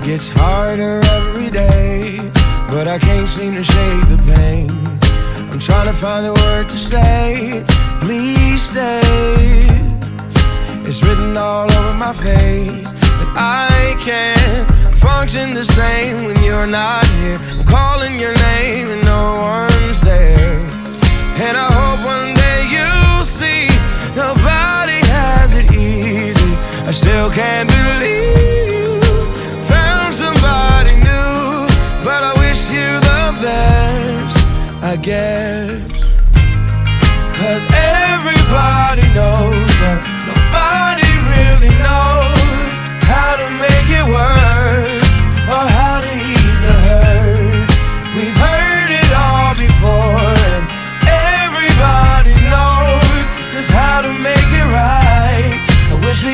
It gets harder every day, but I can't seem to shake the pain. I'm trying to find the word to say, please stay. It's written all over my face that I can't function the same when you're not here. I'm calling your name and no one's there. And I hope one day you'll see nobody has it easy. I still can't believe.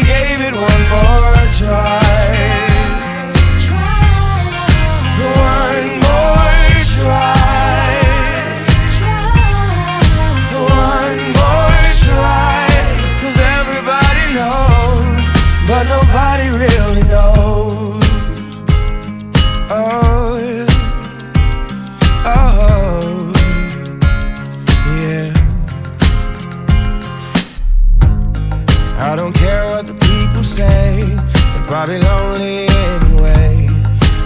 gave it one more try. I've lonely anyway.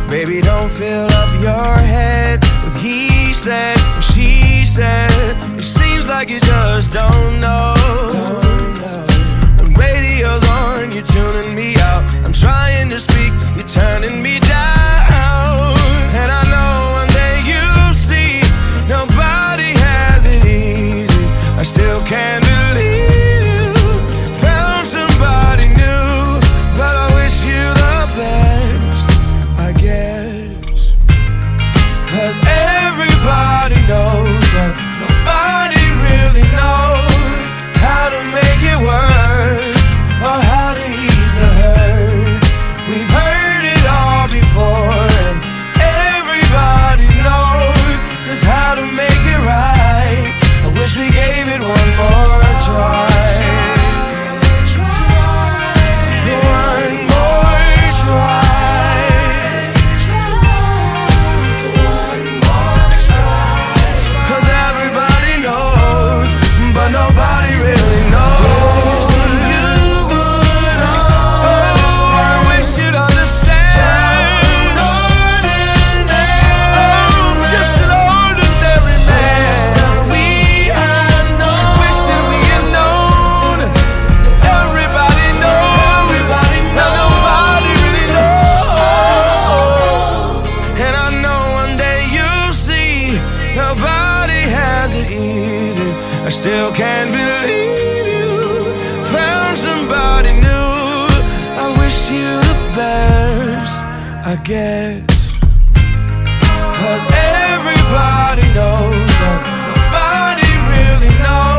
Baby, don't fill up your head with he said and she said. It seems like you just don't know. I still can't believe you found somebody new. I wish you the best, I guess. Cause everybody knows, but nobody really knows.